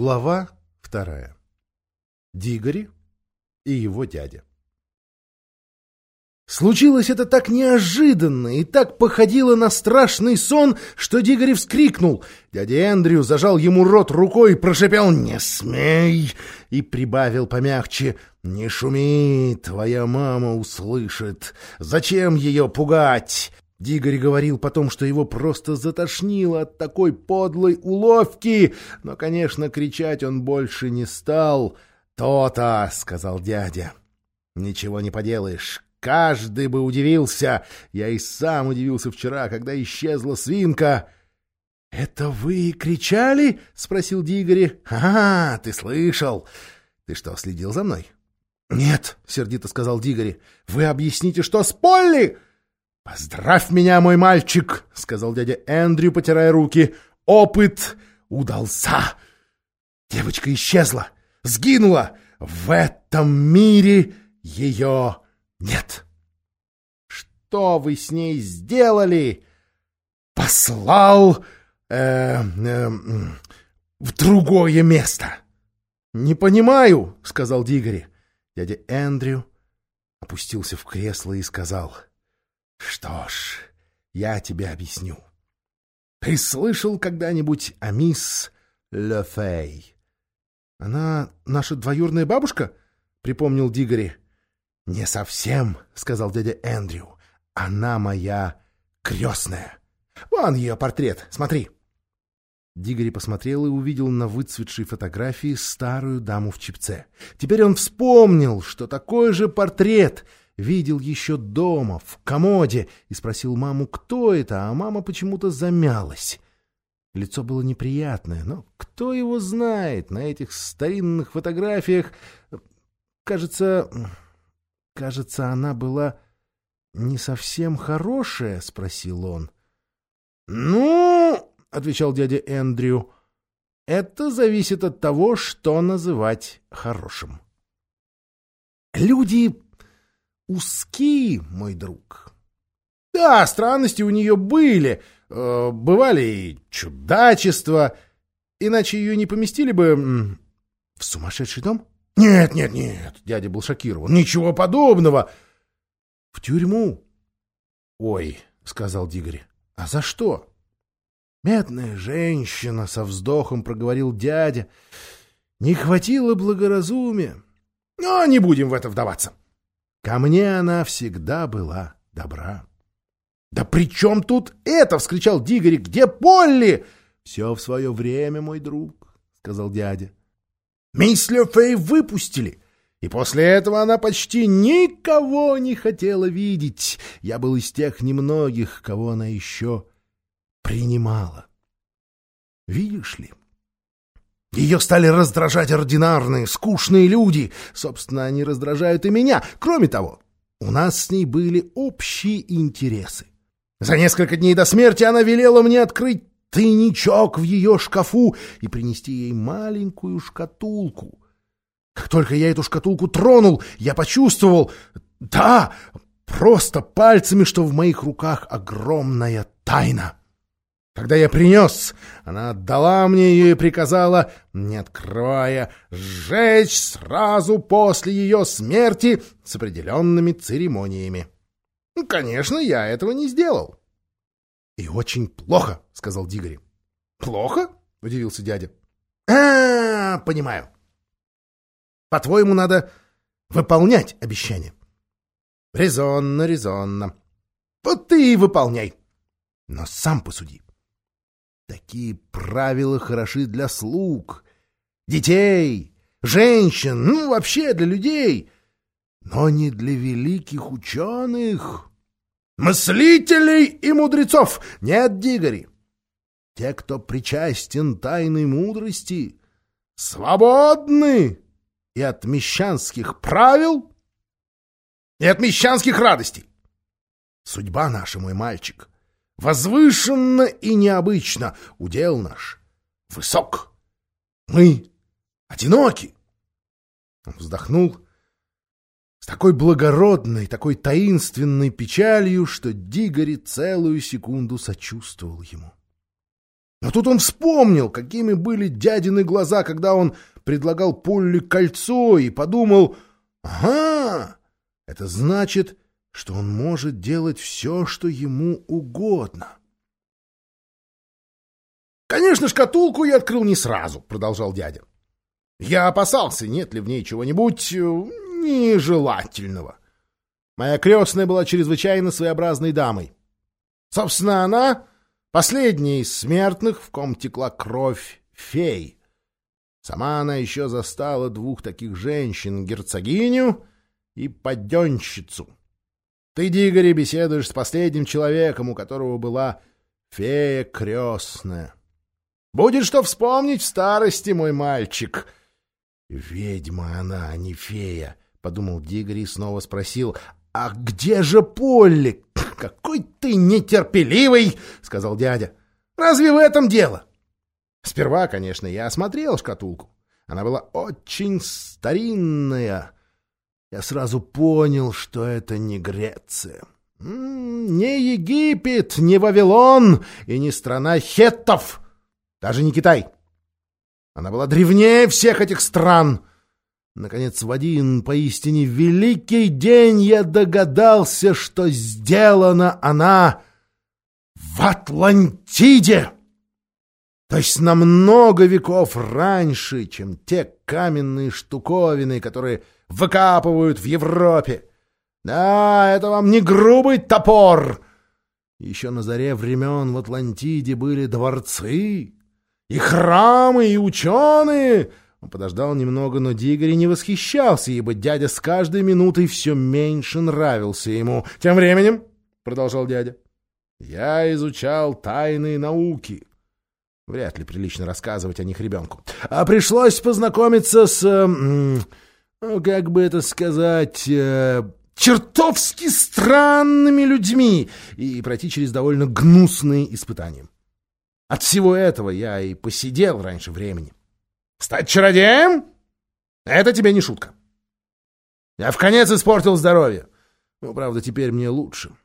Глава вторая. Дигори и его дядя. Случилось это так неожиданно и так походило на страшный сон, что Дигори вскрикнул. Дядя Эндрю зажал ему рот рукой и прошепел «Не смей!» и прибавил помягче «Не шуми, твоя мама услышит. Зачем ее пугать?» Дигори говорил потом, что его просто затошнило от такой подлой уловки, но, конечно, кричать он больше не стал. «То-то!» — сказал дядя. «Ничего не поделаешь, каждый бы удивился. Я и сам удивился вчера, когда исчезла свинка». «Это вы кричали?» — спросил Дигори. «А, ты слышал. Ты что, следил за мной?» «Нет», — сердито сказал Дигори. «Вы объясните, что с Полли?» «Поздравь меня, мой мальчик!» — сказал дядя Эндрю, потирая руки. «Опыт удался! Девочка исчезла, сгинула! В этом мире ее нет!» «Что вы с ней сделали?» «Послал э, э, в другое место!» «Не понимаю!» — сказал Дигори. Дядя Эндрю опустился в кресло и сказал — что ж, я тебе объясню. Ты слышал когда-нибудь о мисс Лефей? Она наша двоюродная бабушка? Припомнил Дигори. Не совсем, сказал дядя Эндрю. Она моя крестная. Вон ее портрет, смотри. Дигори посмотрел и увидел на выцветшей фотографии старую даму в чипце. Теперь он вспомнил, что такой же портрет видел еще дома, в комоде, и спросил маму, кто это, а мама почему-то замялась. Лицо было неприятное, но кто его знает на этих старинных фотографиях? Кажется, кажется, она была не совсем хорошая, — спросил он. — Ну, — отвечал дядя Эндрю, — это зависит от того, что называть хорошим. Люди узки, мой друг. Да, странности у нее были, э, бывали и чудачества, иначе ее не поместили бы в сумасшедший дом? Нет, нет, нет, дядя был шокирован, ничего подобного. В тюрьму. Ой, сказал Дигори, а за что? Медная женщина, со вздохом проговорил дядя. Не хватило благоразумия. Но не будем в это вдаваться. Ко мне она всегда была добра. — Да при чем тут это? — вскричал Дигори. — Где Полли? — Все в свое время, мой друг, — сказал дядя. — Мисс Лефей выпустили, и после этого она почти никого не хотела видеть. Я был из тех немногих, кого она еще принимала. Видишь ли, ее стали раздражать ординарные, скучные люди. Собственно, они раздражают и меня. Кроме того, у нас с ней были общие интересы. За несколько дней до смерти она велела мне открыть тайничок в ее шкафу и принести ей маленькую шкатулку. Как только я эту шкатулку тронул, я почувствовал, да, просто пальцами, что в моих руках огромная тайна. Когда я принес, она отдала мне ее и приказала, не открывая, сжечь сразу после ее смерти с определенными церемониями. Ну, конечно, я этого не сделал. — И очень плохо, — сказал Дигори. — Плохо? — удивился дядя. А, -а, понимаю. По-твоему, надо выполнять обещание. Резонно, резонно. Вот ты и выполняй. Но сам посуди. Такие правила хороши для слуг, детей, женщин, ну, вообще для людей, но не для великих ученых, мыслителей и мудрецов. Нет, Дигори. Те, кто причастен тайной мудрости, свободны и от мещанских правил, и от мещанских радостей. Судьба наша, мой мальчик, Возвышенно и необычно удел наш. Высок. Мы одиноки. Он вздохнул с такой благородной, такой таинственной печалью, что Дигори целую секунду сочувствовал ему. Но тут он вспомнил, какими были дядины глаза, когда он предлагал Полли кольцо, и подумал, ага, это значит, что он может делать все, что ему угодно. «Конечно, шкатулку я открыл не сразу», — продолжал дядя. «Я опасался, нет ли в ней чего-нибудь э, нежелательного. Моя крестная была чрезвычайно своеобразной дамой. Собственно, она — последняя из смертных, в ком текла кровь фей. Сама она еще застала двух таких женщин — герцогиню и подденщицу. Ты, Дигори, беседуешь с последним человеком, у которого была фея крестная. Будет что вспомнить в старости, мой мальчик. Ведьма она, а не фея, — подумал Дигори и снова спросил. «А где же Полли?» «Какой ты нетерпеливый!» — сказал дядя. «Разве в этом дело?» Сперва, конечно, я осмотрел шкатулку. Она была очень старинная. Я сразу понял, что это не Греция. Не Египет, не Вавилон и не страна хеттов. Даже не Китай. Она была древнее всех этих стран. Наконец, в один поистине великий день я догадался, что сделана она в Атлантиде. То есть на много веков раньше, чем те каменные штуковины, которые выкапывают в Европе. Да, это вам не грубый топор. Еще на заре времен в Атлантиде были дворцы, и храмы, и ученые. Он подождал немного, но Дигори не восхищался, ибо дядя с каждой минутой все меньше нравился ему. Тем временем, — продолжал дядя, — я изучал тайные науки. Вряд ли прилично рассказывать о них ребенку. А пришлось познакомиться с... Ну, как бы это сказать... Э, чертовски странными людьми и пройти через довольно гнусные испытания. От всего этого я и посидел раньше времени. Стать чародеем? Это тебе не шутка. Я в конец испортил здоровье. Ну, правда, теперь мне лучше.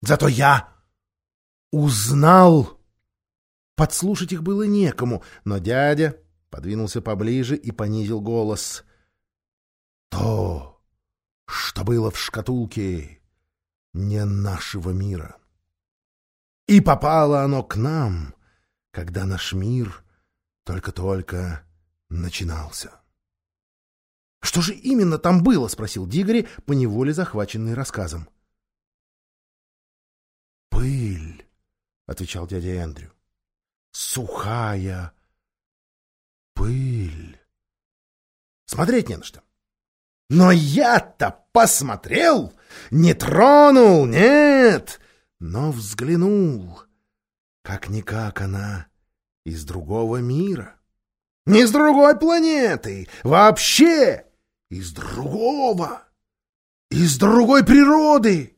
Зато я узнал. Подслушать их было некому, но дядя подвинулся поближе и понизил голос. То, что было в шкатулке, не нашего мира. И попало оно к нам, когда наш мир только-только начинался. — Что же именно там было? — спросил Дигори, поневоле захваченный рассказом. — Пыль, — отвечал дядя Эндрю. — Сухая пыль. Смотреть не на что. Но я-то посмотрел, не тронул, нет, но взглянул. Как-никак она из другого мира. Не с другой планеты, вообще из другого. Из другой природы.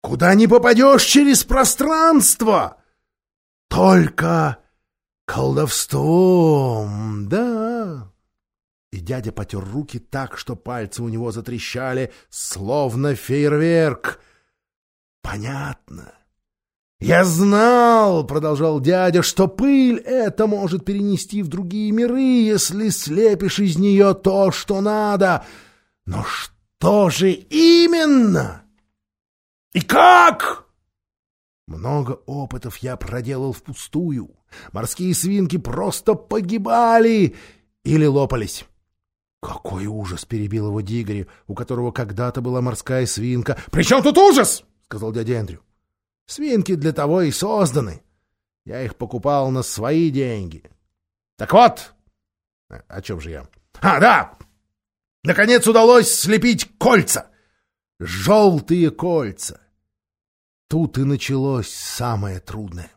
Куда не попадешь через пространство. Только колдовством, да. Дядя потер руки так, что пальцы у него затрещали, словно фейерверк. Понятно. «Я знал, — продолжал дядя, — что пыль это может перенести в другие миры, если слепишь из нее то, что надо. Но что же именно? И как?» Много опытов я проделал впустую. Морские свинки просто погибали или лопались. «Какой ужас!» — перебил его Дигори, у которого когда-то была морская свинка. «При чем тут ужас?» — сказал дядя Эндрю. Свинки для того и созданы. Я их покупал на свои деньги. Так вот, о чем же я? А, да! Наконец удалось слепить кольца. Желтые кольца. Тут и началось самое трудное.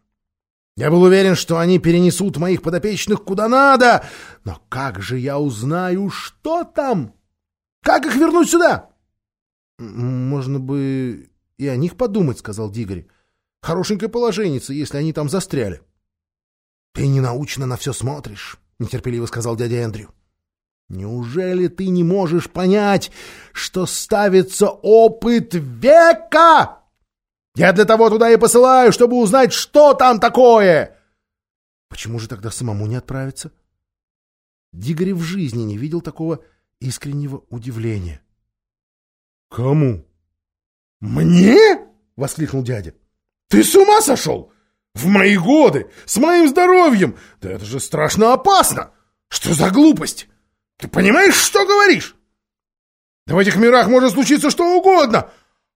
Я был уверен, что они перенесут моих подопечных куда надо. Но как же я узнаю, что там? Как их вернуть сюда? — Можно бы и о них подумать, — сказал Дигори. Хорошенькое положенница, если они там застряли. — Ты ненаучно на все смотришь, — нетерпеливо сказал дядя Эндрю. — Неужели ты не можешь понять, что ставится опыт века? Я для того туда и посылаю, чтобы узнать, что там такое. Почему же тогда самому не отправиться? Дигори в жизни не видел такого искреннего удивления. «Кому?» «Мне?» — воскликнул дядя. «Ты с ума сошел? В мои годы, с моим здоровьем! Да это же страшно опасно! Что за глупость? Ты понимаешь, что говоришь? Да в этих мирах может случиться что угодно!»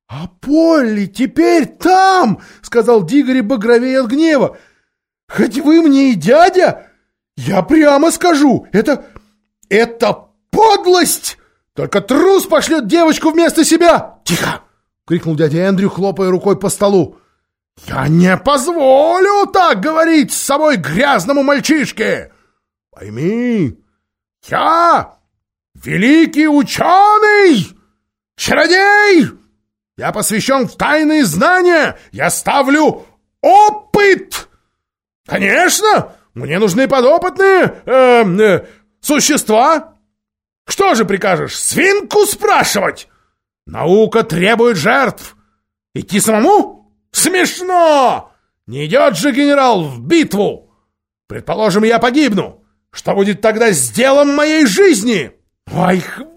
«А Полли теперь там!» — сказал Дигори багровее от гнева. «Хоть вы мне и дядя, я прямо скажу, это... это подлость! Только трус пошлет девочку вместо себя!» «Тихо!» — крикнул дядя Эндрю, хлопая рукой по столу. «Я не позволю так говорить с собой грязному мальчишке! Пойми, я великий ученый, чародей!» Я посвящен в тайные знания! Я ставлю опыт! Конечно! Мне нужны подопытные э, э, существа! Что же прикажешь, свинку спрашивать? Наука требует жертв. Идти самому? Смешно! Не идет же генерал в битву! Предположим, я погибну. Что будет тогда с делом моей жизни?» «Ой, хватит!» —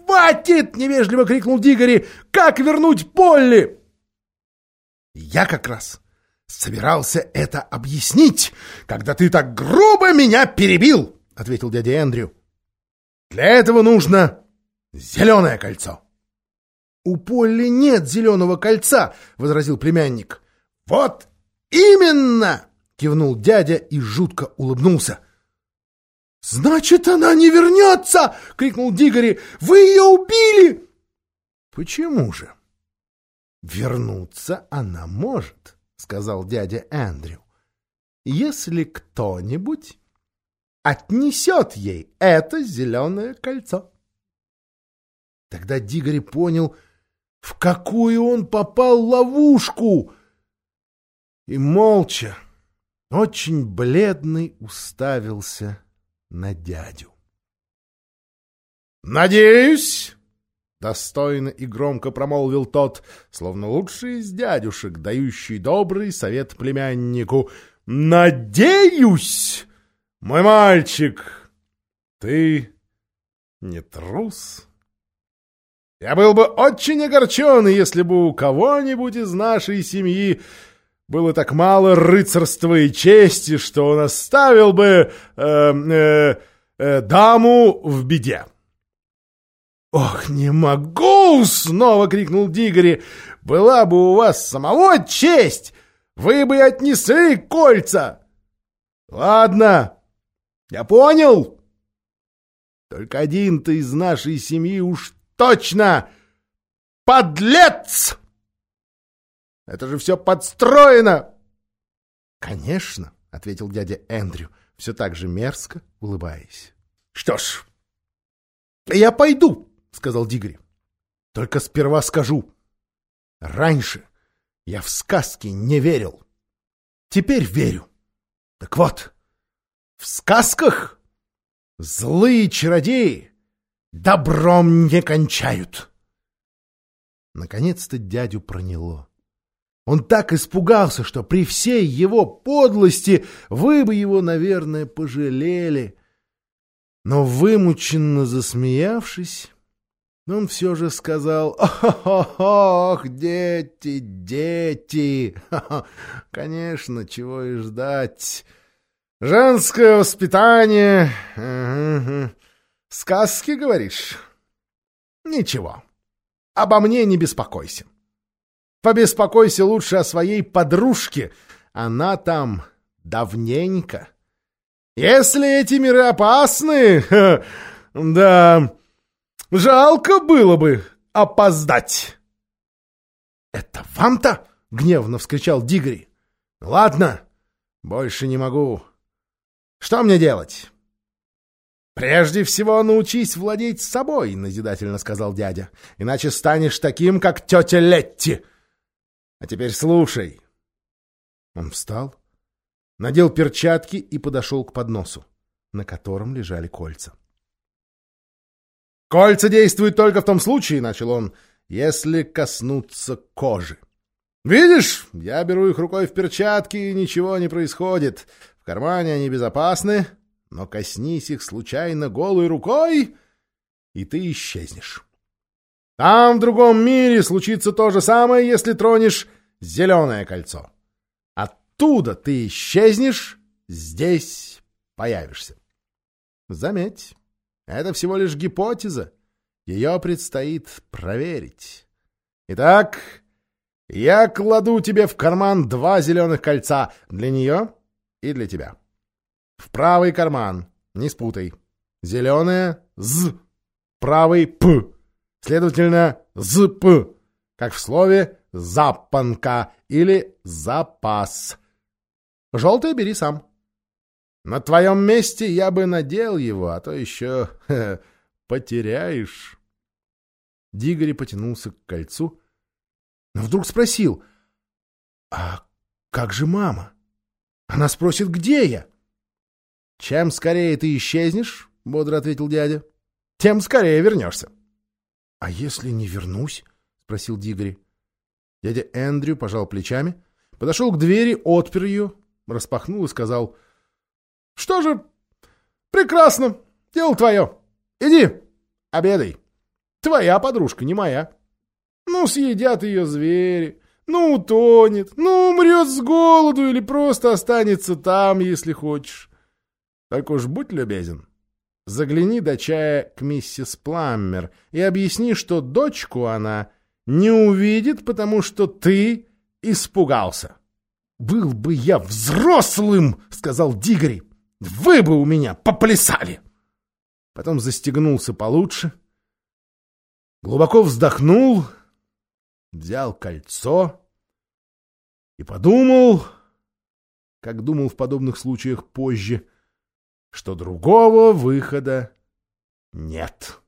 невежливо крикнул Дигори. «Как вернуть Полли?» «Я как раз собирался это объяснить, когда ты так грубо меня перебил!» — ответил дядя Эндрю. «Для этого нужно зеленое кольцо». «У Полли нет зеленого кольца!» — возразил племянник. «Вот именно!» — кивнул дядя и жутко улыбнулся. «Значит, она не вернется!» — крикнул Дигори. «Вы ее убили!» «Почему же?» «Вернуться она может», — сказал дядя Эндрю. «Если кто-нибудь отнесет ей это зеленое кольцо». Тогда Дигори понял, в какую он попал ловушку, и молча, очень бледный, уставился на дядю. «Надеюсь!» — достойно и громко промолвил тот, словно лучший из дядюшек, дающий добрый совет племяннику. «Надеюсь, мой мальчик, ты не трус?» Я был бы очень огорчен, если бы у кого-нибудь из нашей семьи было так мало рыцарства и чести, что он оставил бы э, э, э, даму в беде. «Ох, не могу!» — снова крикнул Дигори. «Была бы у вас самого честь, вы бы отнесли кольца!» «Ладно, я понял. Только один-то из нашей семьи уж точно подлец!» Это же все подстроено!» «Конечно», — ответил дядя Эндрю, все так же мерзко улыбаясь. «Что ж, я пойду», — сказал Дигри. «Только сперва скажу. Раньше я в сказки не верил. Теперь верю. Так вот, в сказках злые чародеи добром не кончают». Наконец-то дядю проняло. Он так испугался, что при всей его подлости вы бы его, наверное, пожалели. Но вымученно засмеявшись, он все же сказал «Ох, дети, дети! Конечно, чего и ждать. Женское воспитание... Сказки, говоришь? Ничего, обо мне не беспокойся. Побеспокойся лучше о своей подружке. Она там давненько. Если эти миры опасны, да, жалко было бы опоздать. «Это вам-то?» — гневно вскричал Дигри. «Ладно, больше не могу. Что мне делать?» «Прежде всего научись владеть собой», — назидательно сказал дядя. «Иначе станешь таким, как тетя Летти. А теперь слушай. Он встал, надел перчатки и подошел к подносу, на котором лежали кольца. «Кольца действуют только в том случае, — начал он, — если коснуться кожи. Видишь, я беру их рукой в перчатки, и ничего не происходит. В кармане они безопасны, но коснись их случайно голой рукой, и ты исчезнешь. Там, в другом мире, случится то же самое, если тронешь зеленое кольцо. Оттуда ты исчезнешь, здесь появишься. Заметь, это всего лишь гипотеза. Ее предстоит проверить. Итак, я кладу тебе в карман два зеленых кольца для нее и для тебя. В правый карман, не спутай. Зеленое — «з», правый — «п». Следовательно, «зп», как в слове «запанка» или «запас». Желтое бери сам. На твоем месте я бы надел его, а то еще потеряешь. Дигори потянулся к кольцу, но вдруг спросил, «А как же мама? Она спросит, где я?» «Чем скорее ты исчезнешь, — бодро ответил дядя, — тем скорее вернешься». «А если не вернусь?» — спросил Дигори. Дядя Эндрю пожал плечами, подошел к двери, отпер ее, распахнул и сказал, «Что же, прекрасно, дело твое. Иди, обедай. Твоя подружка, не моя». Ну, съедят ее звери, ну, утонет, ну, умрет с голоду или просто останется там, если хочешь. Так уж будь любезен. Загляни до чая к миссис Пламмер и объясни, что дочку она не увидит, потому что ты испугался. «Был бы я взрослым!» — сказал Дигори. «Вы бы у меня поплясали!» Потом застегнулся получше, глубоко вздохнул — взял кольцо и подумал, как думал в подобных случаях позже, что другого выхода нет.